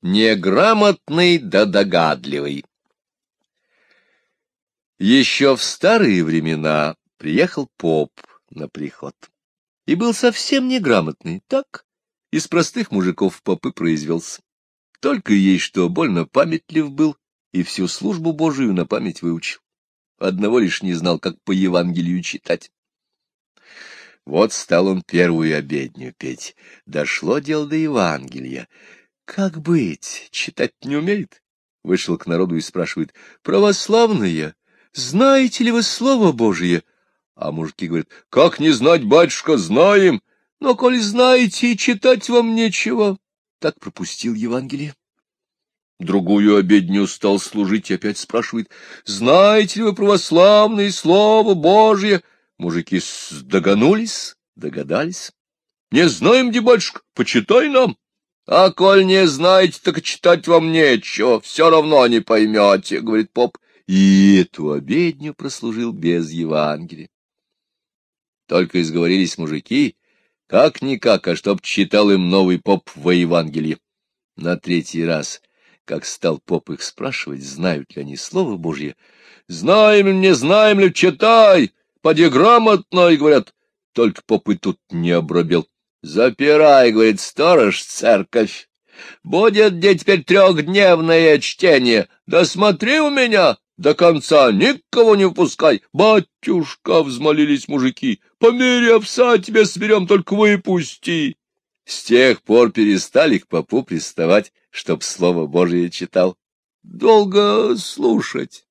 Неграмотный да догадливый. Еще в старые времена приехал поп на приход. И был совсем неграмотный, так, из простых мужиков попы произвелся. Только ей что, больно памятлив был, и всю службу Божию на память выучил. Одного лишь не знал, как по Евангелию читать. Вот стал он первую обедню петь. Дошло дело до Евангелия. Как быть? Читать не умеет? Вышел к народу и спрашивает. Православные, знаете ли вы Слово Божие? А мужики говорят. Как не знать, батюшка, знаем. Но коль знаете, читать вам нечего. Так пропустил Евангелие. Другую обедню стал служить и опять спрашивает. Знаете ли вы православное Слово Божие? Мужики догонулись, догадались. Не знаем, где батюшка, почитай нам. А коль не знаете, так читать вам нечего, все равно не поймете, — говорит поп. И эту обедню прослужил без Евангелия. Только изговорились мужики, как-никак, а чтоб читал им новый поп во Евангелии. На третий раз, как стал поп их спрашивать, знают ли они Слово Божье, «Знаем ли, не знаем ли, читай, поди грамотно», и говорят, только поп и тут не обробил. Запирай, говорит сторож, церковь. Будет где теперь трехдневное чтение. Да смотри у меня, до конца никого не впускай. Батюшка, взмолились мужики, по мере овса тебе соберем, только выпусти. С тех пор перестали к попу приставать, чтоб слово Божие читал. Долго слушать.